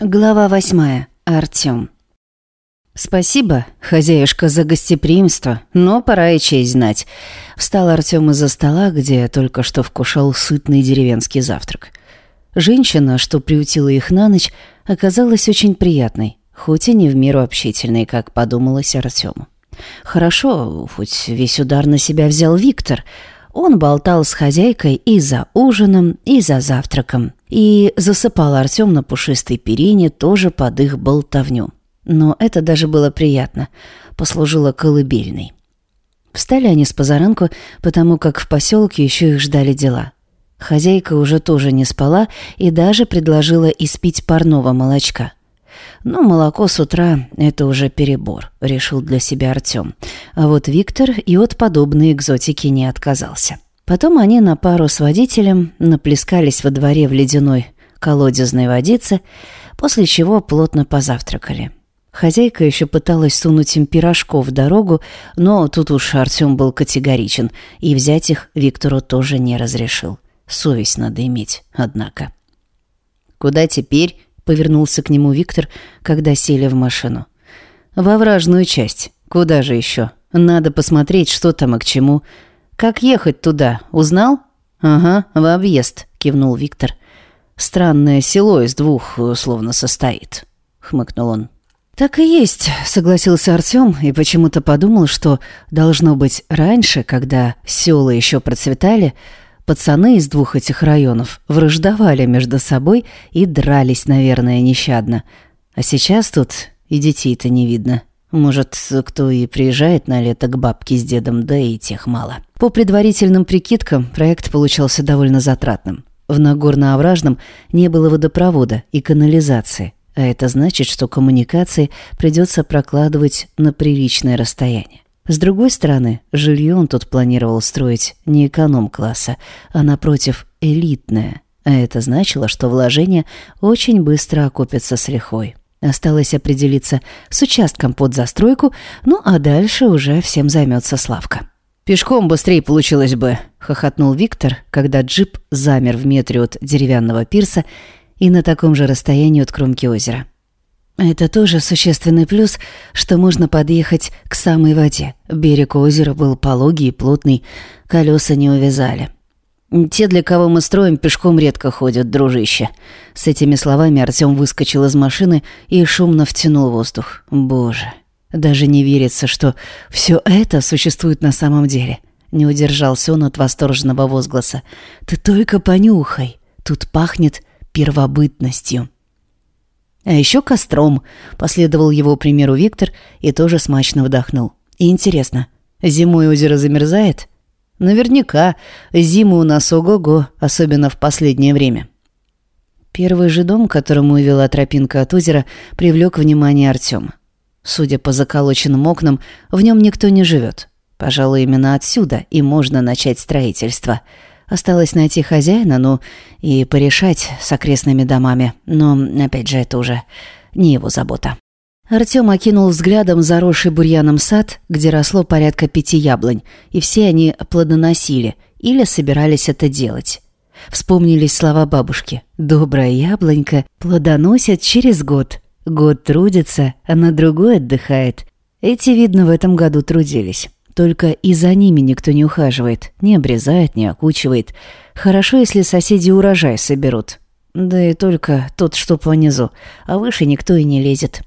Глава восьмая. Артём. «Спасибо, хозяюшка, за гостеприимство, но пора и честь знать». Встал Артём из-за стола, где только что вкушал сытный деревенский завтрак. Женщина, что приутила их на ночь, оказалась очень приятной, хоть и не в меру общительной, как подумалось Артёму. Хорошо, хоть весь удар на себя взял Виктор — он болтал с хозяйкой и за ужином, и за завтраком. И засыпал Артем на пушистой перине тоже под их болтовню. Но это даже было приятно. Послужило колыбельной. Встали они с позаранку, потому как в поселке еще их ждали дела. Хозяйка уже тоже не спала и даже предложила испить парного молочка. Но молоко с утра — это уже перебор, решил для себя Артем. А вот Виктор и от подобной экзотики не отказался. Потом они на пару с водителем наплескались во дворе в ледяной колодезной водице, после чего плотно позавтракали. Хозяйка еще пыталась сунуть им пирожков в дорогу, но тут уж Артем был категоричен, и взять их Виктору тоже не разрешил. Совесть надо иметь, однако. «Куда теперь?» Повернулся к нему Виктор, когда сели в машину. «Во вражную часть. Куда же еще? Надо посмотреть, что там и к чему. Как ехать туда? Узнал?» «Ага, в объезд», — кивнул Виктор. «Странное село из двух словно состоит», — хмыкнул он. «Так и есть», — согласился Артём и почему-то подумал, что должно быть раньше, когда села еще процветали, Пацаны из двух этих районов враждовали между собой и дрались, наверное, нещадно. А сейчас тут и детей-то не видно. Может, кто и приезжает на лето к бабке с дедом, да и тех мало. По предварительным прикидкам, проект получался довольно затратным. В Нагорно-Овражном не было водопровода и канализации, а это значит, что коммуникации придется прокладывать на приличное расстояние. С другой стороны, жилье он тут планировал строить не эконом-класса, а напротив элитное. А это значило, что вложения очень быстро окупятся с лихвой. Осталось определиться с участком под застройку, ну а дальше уже всем займется Славка. «Пешком быстрее получилось бы», — хохотнул Виктор, когда джип замер в метре от деревянного пирса и на таком же расстоянии от кромки озера. Это тоже существенный плюс, что можно подъехать к самой воде. Берег озера был пологий и плотный, колеса не увязали. «Те, для кого мы строим, пешком редко ходят, дружище». С этими словами Артём выскочил из машины и шумно втянул воздух. «Боже, даже не верится, что все это существует на самом деле». Не удержался он от восторженного возгласа. «Ты только понюхай, тут пахнет первобытностью». А еще костром, последовал его примеру Виктор и тоже смачно вдохнул. И интересно, зимой озеро замерзает? Наверняка, зимы у нас ого-го, особенно в последнее время. Первый же дом, к которому вела тропинка от озера, привлек внимание Артема. Судя по заколоченным окнам, в нем никто не живет. Пожалуй, именно отсюда и можно начать строительство – Осталось найти хозяина, ну, и порешать с окрестными домами. Но, опять же, это уже не его забота. Артём окинул взглядом заросший бурьяном сад, где росло порядка пяти яблонь, и все они плодоносили или собирались это делать. Вспомнились слова бабушки. «Добрая яблонька плодоносит через год. Год трудится, а на другой отдыхает». Эти, видно, в этом году трудились. Только и за ними никто не ухаживает, не обрезает, не окучивает. Хорошо, если соседи урожай соберут. Да и только тот, что понизу, а выше никто и не лезет.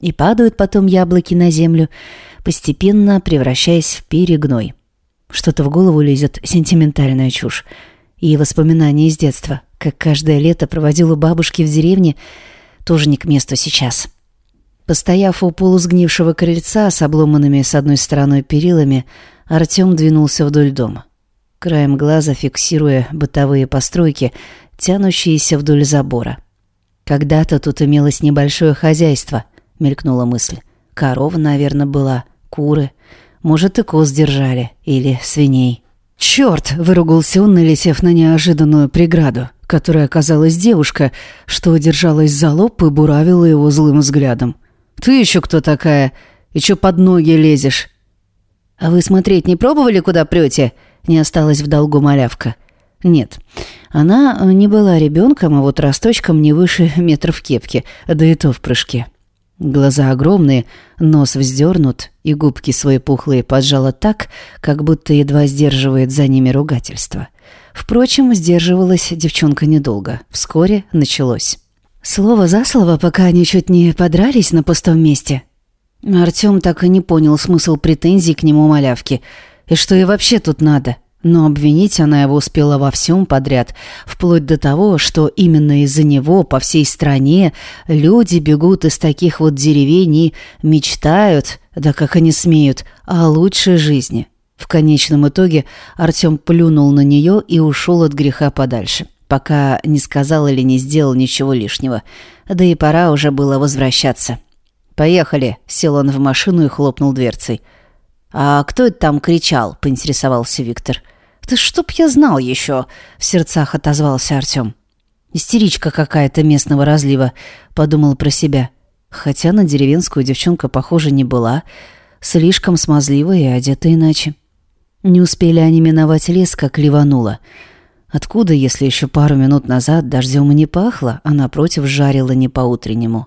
И падают потом яблоки на землю, постепенно превращаясь в перегной. Что-то в голову лезет сентиментальная чушь. И воспоминания из детства, как каждое лето проводил у бабушки в деревне, тоже не к месту сейчас. Постояв у полусгнившего крыльца с обломанными с одной стороны перилами, Артём двинулся вдоль дома. Краем глаза фиксируя бытовые постройки, тянущиеся вдоль забора. «Когда-то тут имелось небольшое хозяйство», — мелькнула мысль. «Корова, наверное, была, куры. Может, и коз держали, или свиней». «Чёрт!» — выругался он, налетев на неожиданную преграду, которая оказалась девушка, что держалась за лоб и буравила его злым взглядом. Ты еще кто такая? И че под ноги лезешь?» «А вы смотреть не пробовали, куда прете?» Не осталась в долгу малявка. Нет, она не была ребенком, а вот росточком не выше метров кепки, да и то в прыжке. Глаза огромные, нос вздернут, и губки свои пухлые поджала так, как будто едва сдерживает за ними ругательство. Впрочем, сдерживалась девчонка недолго. Вскоре началось. Слово за слово, пока они чуть не подрались на пустом месте. Артём так и не понял смысл претензий к нему малявки. И что ей вообще тут надо? Но обвинить она его успела во всем подряд, вплоть до того, что именно из-за него по всей стране люди бегут из таких вот деревень и мечтают, да как они смеют, о лучшей жизни. В конечном итоге Артем плюнул на нее и ушел от греха подальше, пока не сказал или не сделал ничего лишнего. Да и пора уже было возвращаться. «Поехали», — сел он в машину и хлопнул дверцей. «А кто это там кричал?» — поинтересовался Виктор. «Да чтоб я знал еще!» — в сердцах отозвался Артем. «Истеричка какая-то местного разлива», — подумал про себя. Хотя на деревенскую девчонка, похоже, не была. Слишком смазливая и одета иначе. Не успели они миновать лес, как ливануло. Откуда, если еще пару минут назад дождем и не пахло, а напротив жарило не по-утреннему?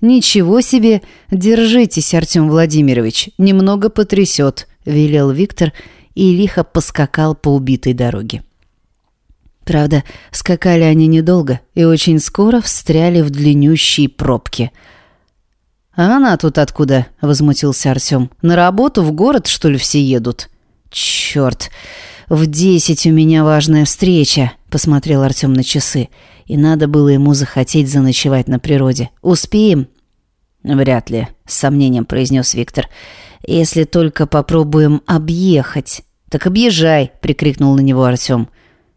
«Ничего себе! Держитесь, Артем Владимирович, немного потрясет», — велел Виктор и лихо поскакал по убитой дороге. Правда, скакали они недолго и очень скоро встряли в длиннющие пробки. «А она тут откуда?» — возмутился Артем. «На работу в город, что ли, все едут?» «Черт! В десять у меня важная встреча!» — посмотрел Артем на часы. «И надо было ему захотеть заночевать на природе. Успеем?» «Вряд ли», — с сомнением произнес Виктор. «Если только попробуем объехать». «Так объезжай!» — прикрикнул на него Артем.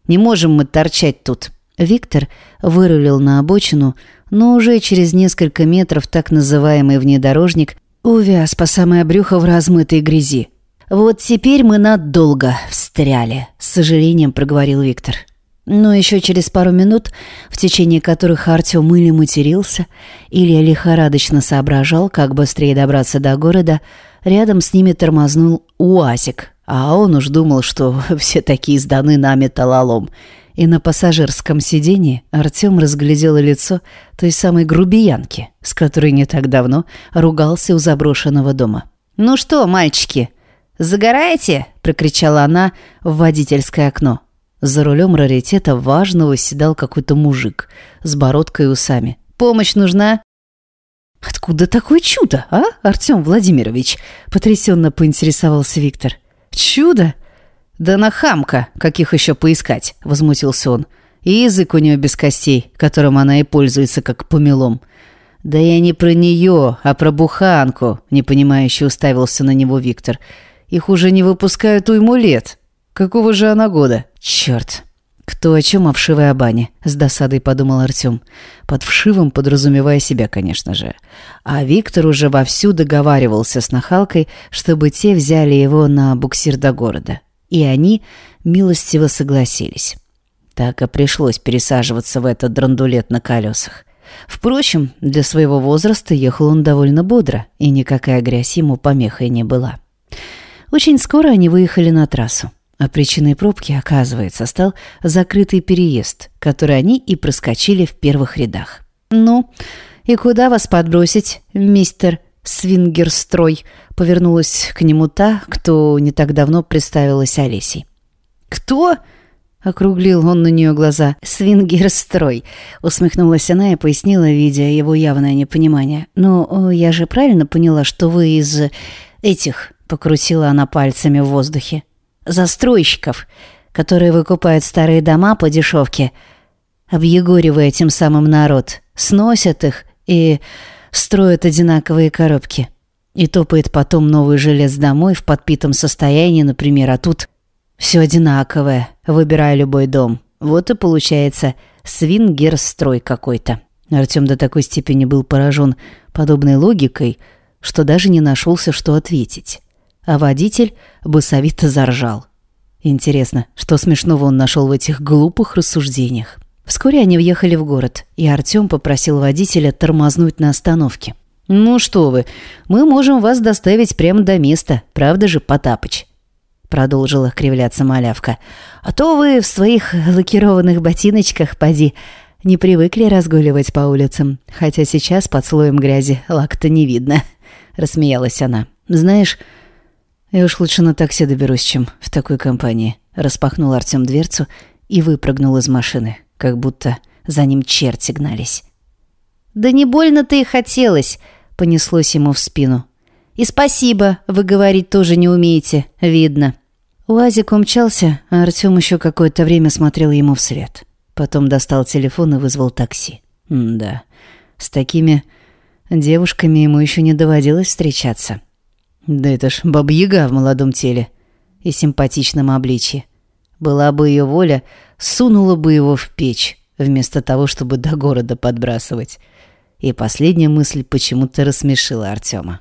«Не можем мы торчать тут!» Виктор вырулил на обочину, но уже через несколько метров так называемый внедорожник увяз по самое брюхо в размытой грязи. «Вот теперь мы надолго встряли», — с сожалением проговорил Виктор. Но еще через пару минут, в течение которых Артем или матерился, или лихорадочно соображал, как быстрее добраться до города, рядом с ними тормознул УАЗик, а он уж думал, что все такие сданы на металлолом. И на пассажирском сиденье Артем разглядел лицо той самой грубиянки, с которой не так давно ругался у заброшенного дома. «Ну что, мальчики, загораете?» – прокричала она в водительское окно. За рулем раритета важного седал какой-то мужик с бородкой и усами. «Помощь нужна?» «Откуда такое чудо, а, Артем Владимирович?» – потрясенно поинтересовался Виктор. «Чудо?» «Да на хамка, каких еще поискать?» – возмутился он. «И язык у нее без костей, которым она и пользуется, как помелом». «Да я не про нее, а про буханку», – непонимающе уставился на него Виктор. «Их уже не выпускают уйму лет. Какого же она года? Черт!» «Кто о чем, о вшивой Абане?» — с досадой подумал Артем. Под вшивом подразумевая себя, конечно же. А Виктор уже вовсю договаривался с нахалкой, чтобы те взяли его на буксир до города. И они милостиво согласились. Так и пришлось пересаживаться в этот драндулет на колесах. Впрочем, для своего возраста ехал он довольно бодро, и никакая грязь ему помехой не была. Очень скоро они выехали на трассу. А причиной пробки, оказывается, стал закрытый переезд, который они и проскочили в первых рядах. «Ну, и куда вас подбросить, мистер Свингерстрой?» Повернулась к нему та, кто не так давно представилась Олесей. «Кто?» — округлил он на нее глаза. «Свингерстрой», — усмехнулась она и пояснила, видя его явное непонимание. «Ну, я же правильно поняла, что вы из этих...» — покрутила она пальцами в воздухе застройщиков, которые выкупают старые дома по дешевке, объегоривая тем самым народ, сносят их и строят одинаковые коробки. И топает потом новый жилец домой в подпитом состоянии, например, а тут все одинаковое, выбирая любой дом. Вот и получается свингерстрой какой-то. Артем до такой степени был поражен подобной логикой, что даже не нашелся, что ответить а водитель босовито заржал. Интересно, что смешного он нашел в этих глупых рассуждениях. Вскоре они въехали в город, и Артем попросил водителя тормознуть на остановке. «Ну что вы, мы можем вас доставить прямо до места, правда же, Потапыч?» продолжила кривляться малявка. «А то вы в своих лакированных ботиночках, поди, не привыкли разгуливать по улицам, хотя сейчас под слоем грязи лак-то не видно», — рассмеялась она. «Знаешь, я уж лучше на такси доберусь, чем в такой компании». Распахнул Артём дверцу и выпрыгнул из машины, как будто за ним черти гнались. «Да не больно-то и хотелось», — понеслось ему в спину. «И спасибо, вы говорить тоже не умеете, видно». Уазик умчался, а Артём еще какое-то время смотрел ему вслед. Потом достал телефон и вызвал такси. М да, с такими девушками ему еще не доводилось встречаться. Да это ж бабьяга в молодом теле и симпатичном обличье. Была бы ее воля, сунула бы его в печь, вместо того, чтобы до города подбрасывать. И последняя мысль почему-то рассмешила Артема.